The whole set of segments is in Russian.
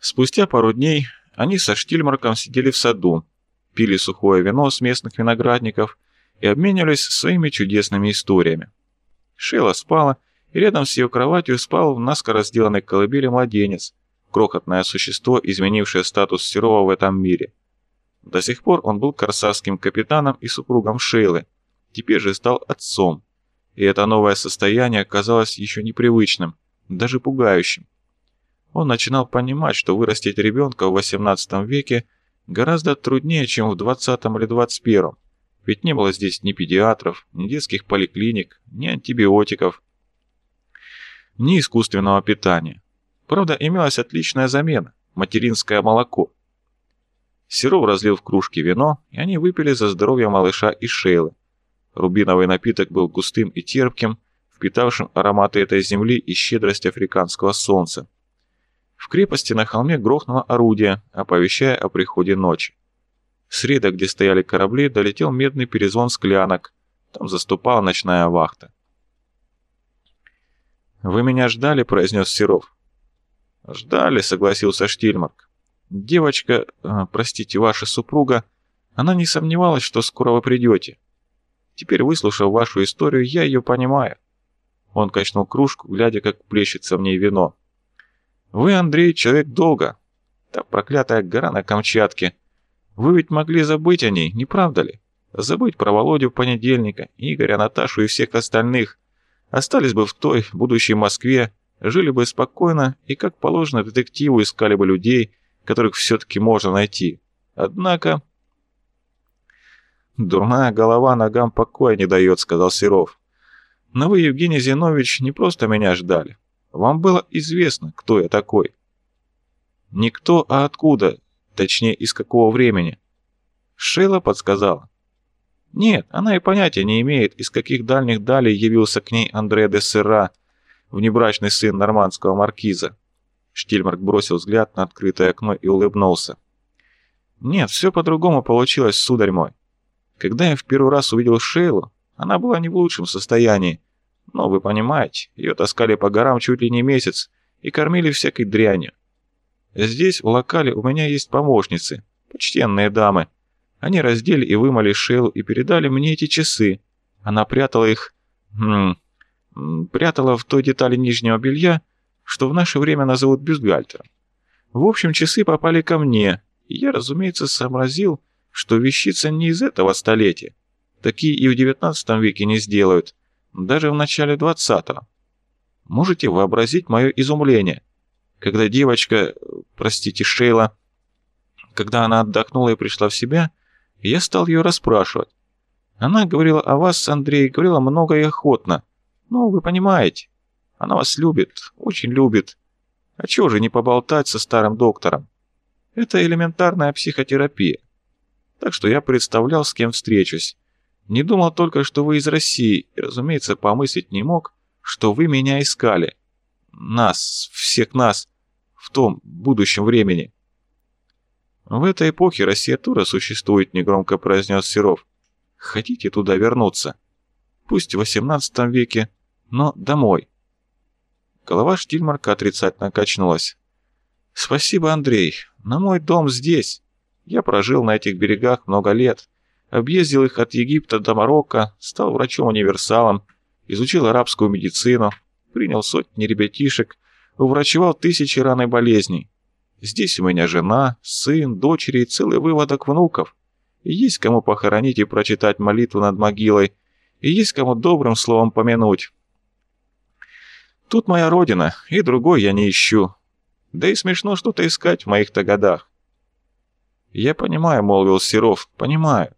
Спустя пару дней они со Штильмарком сидели в саду, пили сухое вино с местных виноградников и обменивались своими чудесными историями. Шейла спала, и рядом с ее кроватью спал в наскоро сделанной колыбели младенец, крохотное существо, изменившее статус Серова в этом мире. До сих пор он был корсарским капитаном и супругом Шейлы, теперь же стал отцом, и это новое состояние казалось еще непривычным, даже пугающим. Он начинал понимать, что вырастить ребенка в XVIII веке гораздо труднее, чем в XX или XXI, ведь не было здесь ни педиатров, ни детских поликлиник, ни антибиотиков, ни искусственного питания. Правда, имелась отличная замена – материнское молоко. Серов разлил в кружки вино, и они выпили за здоровье малыша и Шейлы. Рубиновый напиток был густым и терпким, впитавшим ароматы этой земли и щедрость африканского солнца. В крепости на холме грохнуло орудие, оповещая о приходе ночи. С ряда, где стояли корабли, долетел медный перезвон склянок. Там заступала ночная вахта. «Вы меня ждали?» – произнес Серов. «Ждали», – согласился Штильмарк. «Девочка, э, простите, ваша супруга, она не сомневалась, что скоро вы придете. Теперь, выслушав вашу историю, я ее понимаю». Он качнул кружку, глядя, как плещется в ней вино. Вы, Андрей, человек долго. Та проклятая гора на Камчатке. Вы ведь могли забыть о ней, не правда ли? Забыть про Володю понедельника, Игоря, Наташу и всех остальных. Остались бы в той, будущей Москве, жили бы спокойно и, как положено детективу, искали бы людей, которых все-таки можно найти. Однако... «Дурная голова ногам покоя не дает», — сказал Серов. «Но вы, Евгений Зинович, не просто меня ждали. Вам было известно, кто я такой. Никто, а откуда, точнее, из какого времени. Шейла подсказала. Нет, она и понятия не имеет, из каких дальних далей явился к ней Андре де Серра, внебрачный сын нормандского маркиза. Штильмарк бросил взгляд на открытое окно и улыбнулся. «Нет, все по-другому получилось, сударь мой. Когда я в первый раз увидел Шейлу, она была не в лучшем состоянии, но вы понимаете, ее таскали по горам чуть ли не месяц и кормили всякой дрянью. Здесь, в локале, у меня есть помощницы, почтенные дамы. Они раздели и вымыли Шейлу и передали мне эти часы. Она прятала их... Хм, прятала в той детали нижнего белья, что в наше время назовут бюстгальтером. В общем, часы попали ко мне, и я, разумеется, сообразил, что вещица не из этого столетия. Такие и в девятнадцатом веке не сделают даже в начале 20-го. Можете вообразить мое изумление, когда девочка, простите, Шейла, когда она отдохнула и пришла в себя, я стал ее расспрашивать. Она говорила о вас, Андрей, говорила много и охотно. Ну, вы понимаете, она вас любит, очень любит. А чего же не поболтать со старым доктором? Это элементарная психотерапия. Так что я представлял, с кем встречусь. Не думал только, что вы из России, и, разумеется, помыслить не мог, что вы меня искали. Нас, всех нас, в том будущем времени. В этой эпохе Россия тура существует, негромко произнес Серов. Хотите туда вернуться? Пусть в 18 веке, но домой. Голова Штильмарка отрицательно качнулась. «Спасибо, Андрей, но мой дом здесь. Я прожил на этих берегах много лет. Объездил их от Египта до Марокко, стал врачом-универсалом, изучил арабскую медицину, принял сотни ребятишек, уврачевал тысячи ран и болезней. Здесь у меня жена, сын, дочери и целый выводок внуков. И есть кому похоронить и прочитать молитву над могилой, и есть кому добрым словом помянуть. Тут моя родина, и другой я не ищу. Да и смешно что-то искать в моих-то годах. «Я понимаю», — молвил Серов, — «понимаю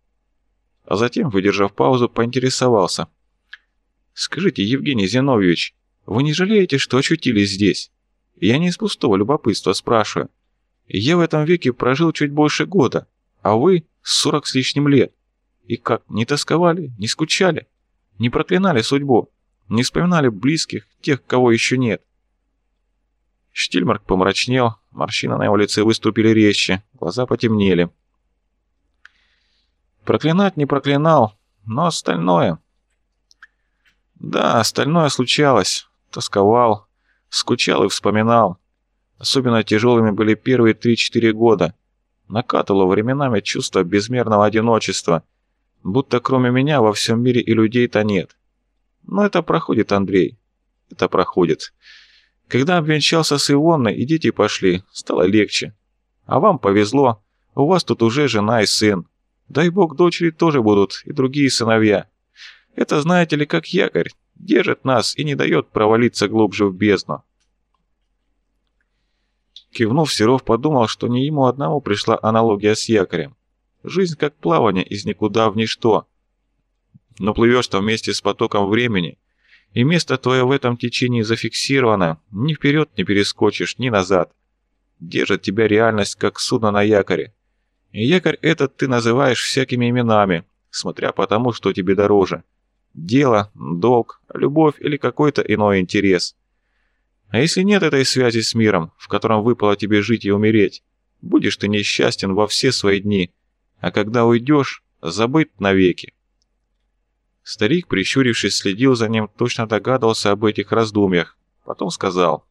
а затем, выдержав паузу, поинтересовался. «Скажите, Евгений Зиновьевич, вы не жалеете, что очутились здесь? Я не из пустого любопытства спрашиваю. Я в этом веке прожил чуть больше года, а вы — сорок с лишним лет. И как, не тосковали, не скучали, не проклинали судьбу, не вспоминали близких, тех, кого еще нет?» Штильмарк помрачнел, морщины на его лице выступили резче, глаза потемнели. Проклинать не проклинал, но остальное... Да, остальное случалось. Тосковал, скучал и вспоминал. Особенно тяжелыми были первые 3-4 года. Накатывало временами чувство безмерного одиночества, будто кроме меня во всем мире и людей-то нет. Но это проходит, Андрей. Это проходит. Когда обвенчался с Ивонной и дети пошли, стало легче. А вам повезло, у вас тут уже жена и сын. Дай бог, дочери тоже будут, и другие сыновья. Это, знаете ли, как якорь, держит нас и не дает провалиться глубже в бездну. Кивнув, Серов подумал, что не ему одному пришла аналогия с якорем. Жизнь как плавание из никуда в ничто. Но плывешь там вместе с потоком времени, и место твое в этом течении зафиксировано, ни вперед не перескочишь, ни назад. Держит тебя реальность, как судно на якоре. И якорь этот ты называешь всякими именами, смотря по тому, что тебе дороже. Дело, долг, любовь или какой-то иной интерес. А если нет этой связи с миром, в котором выпало тебе жить и умереть, будешь ты несчастен во все свои дни, а когда уйдешь, забыть навеки. Старик, прищурившись, следил за ним, точно догадывался об этих раздумьях. Потом сказал.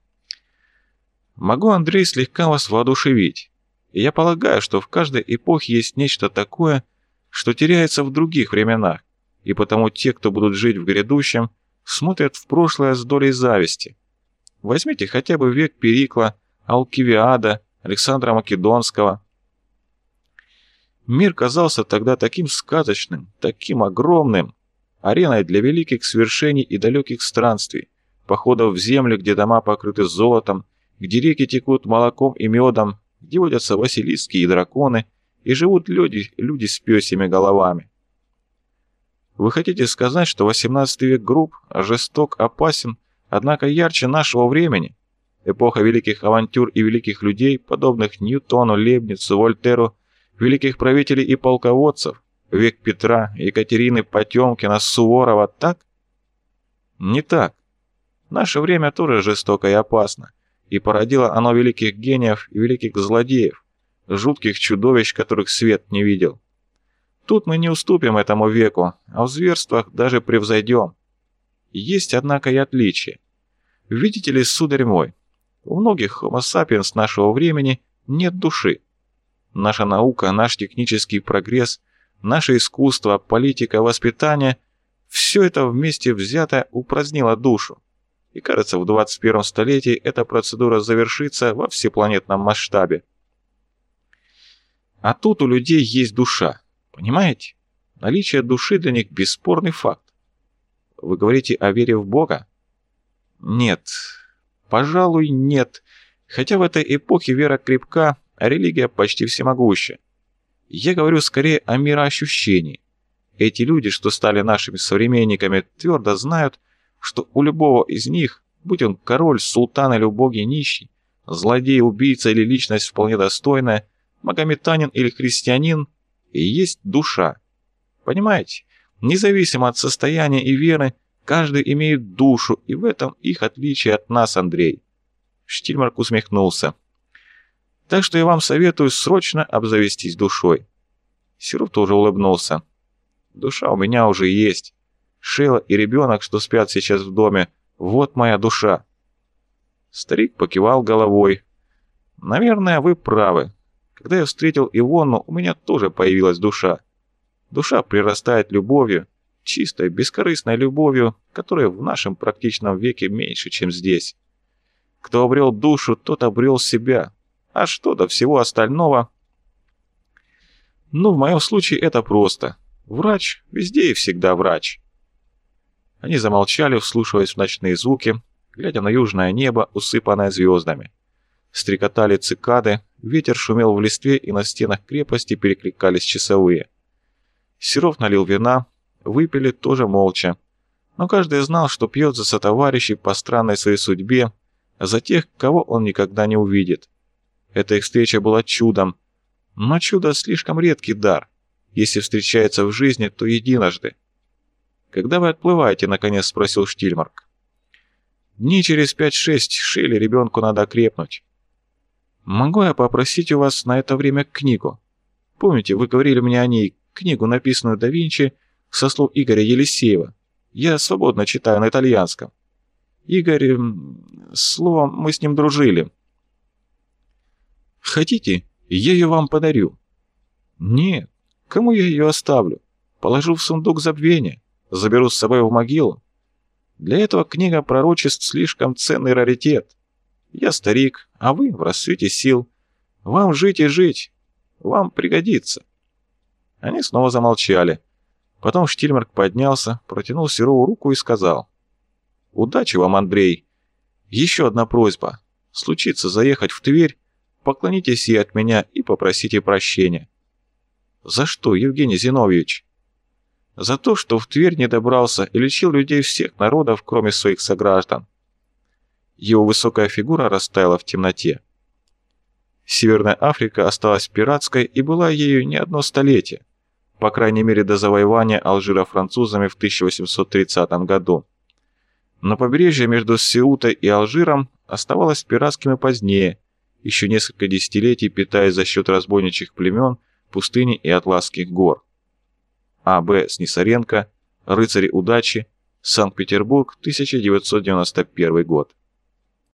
«Могу, Андрей, слегка вас воодушевить. Я полагаю, что в каждой эпохе есть нечто такое, что теряется в других временах, и потому те, кто будут жить в грядущем, смотрят в прошлое с долей зависти. Возьмите хотя бы век Перикла, Алкивиада, Александра Македонского. Мир казался тогда таким сказочным, таким огромным, ареной для великих свершений и далеких странствий, походов в землю, где дома покрыты золотом, где реки текут молоком и медом, где водятся василиски и драконы, и живут люди, люди с пёсьими головами. Вы хотите сказать, что 18 век груб, жесток, опасен, однако ярче нашего времени? Эпоха великих авантюр и великих людей, подобных Ньютону, Лебницу, Вольтеру, великих правителей и полководцев, Век Петра, Екатерины, Потемкина, Суворова, так? Не так. Наше время тоже жестоко и опасно, и породило оно великих гениев и великих злодеев, жутких чудовищ, которых свет не видел. Тут мы не уступим этому веку, а в зверствах даже превзойдем. Есть, однако, и отличия. Видите ли, сударь мой, у многих homo sapiens нашего времени нет души. Наша наука, наш технический прогресс – Наше искусство, политика, воспитание – все это вместе взятое упразднило душу. И кажется, в 21 столетии эта процедура завершится во всепланетном масштабе. А тут у людей есть душа, понимаете? Наличие души для них бесспорный факт. Вы говорите о вере в Бога? Нет, пожалуй, нет. Хотя в этой эпохе вера крепка, а религия почти всемогуща. Я говорю скорее о мироощущении. Эти люди, что стали нашими современниками, твердо знают, что у любого из них, будь он король, султан или убогий нищий, злодей, убийца или личность вполне достойная, магометанин или христианин, и есть душа. Понимаете? Независимо от состояния и веры, каждый имеет душу, и в этом их отличие от нас, Андрей. Штильмарк усмехнулся. Так что я вам советую срочно обзавестись душой». Серов тоже улыбнулся. «Душа у меня уже есть. Шейла и ребенок, что спят сейчас в доме, вот моя душа». Старик покивал головой. «Наверное, вы правы. Когда я встретил Ивонну, у меня тоже появилась душа. Душа прирастает любовью, чистой, бескорыстной любовью, которая в нашем практичном веке меньше, чем здесь. Кто обрел душу, тот обрел себя, а что до всего остального? Ну, в моем случае это просто. Врач везде и всегда врач. Они замолчали, вслушиваясь в ночные звуки, глядя на южное небо, усыпанное звездами. Стрекотали цикады, ветер шумел в листве, и на стенах крепости перекликались часовые. Серов налил вина, выпили тоже молча. Но каждый знал, что пьет за сотоварищей по странной своей судьбе, за тех, кого он никогда не увидит. Эта их встреча была чудом. Но чудо слишком редкий дар. Если встречается в жизни, то единожды. «Когда вы отплываете?» — наконец спросил Штильмарк. «Дни через пять-шесть Шелли ребенку надо крепнуть». «Могу я попросить у вас на это время книгу? Помните, вы говорили мне о ней, книгу, написанную да Винчи со слов Игоря Елисеева. Я свободно читаю на итальянском. Игорь... Словом, мы с ним дружили. Хотите, я ее вам подарю?» «Нет, кому я ее оставлю? Положу в сундук забвения, заберу с собой в могилу. Для этого книга пророчеств слишком ценный раритет. Я старик, а вы в расцвете сил. Вам жить и жить. Вам пригодится». Они снова замолчали. Потом Штильмарк поднялся, протянул Серову руку и сказал. «Удачи вам, Андрей. Еще одна просьба. Случится заехать в Тверь, поклонитесь ей от меня и попросите прощения». «За что, Евгений Зиновьевич?» «За то, что в Тверь не добрался и лечил людей всех народов, кроме своих сограждан». Его высокая фигура растаяла в темноте. Северная Африка осталась пиратской и была ею не одно столетие по крайней мере до завоевания Алжира французами в 1830 году. Но побережье между Сеутой и Алжиром оставалось пиратским и позднее, еще несколько десятилетий питаясь за счет разбойничьих племен, пустыни и Атласских гор. А. Б. Снисаренко, «Рыцари удачи», Санкт-Петербург, 1991 год.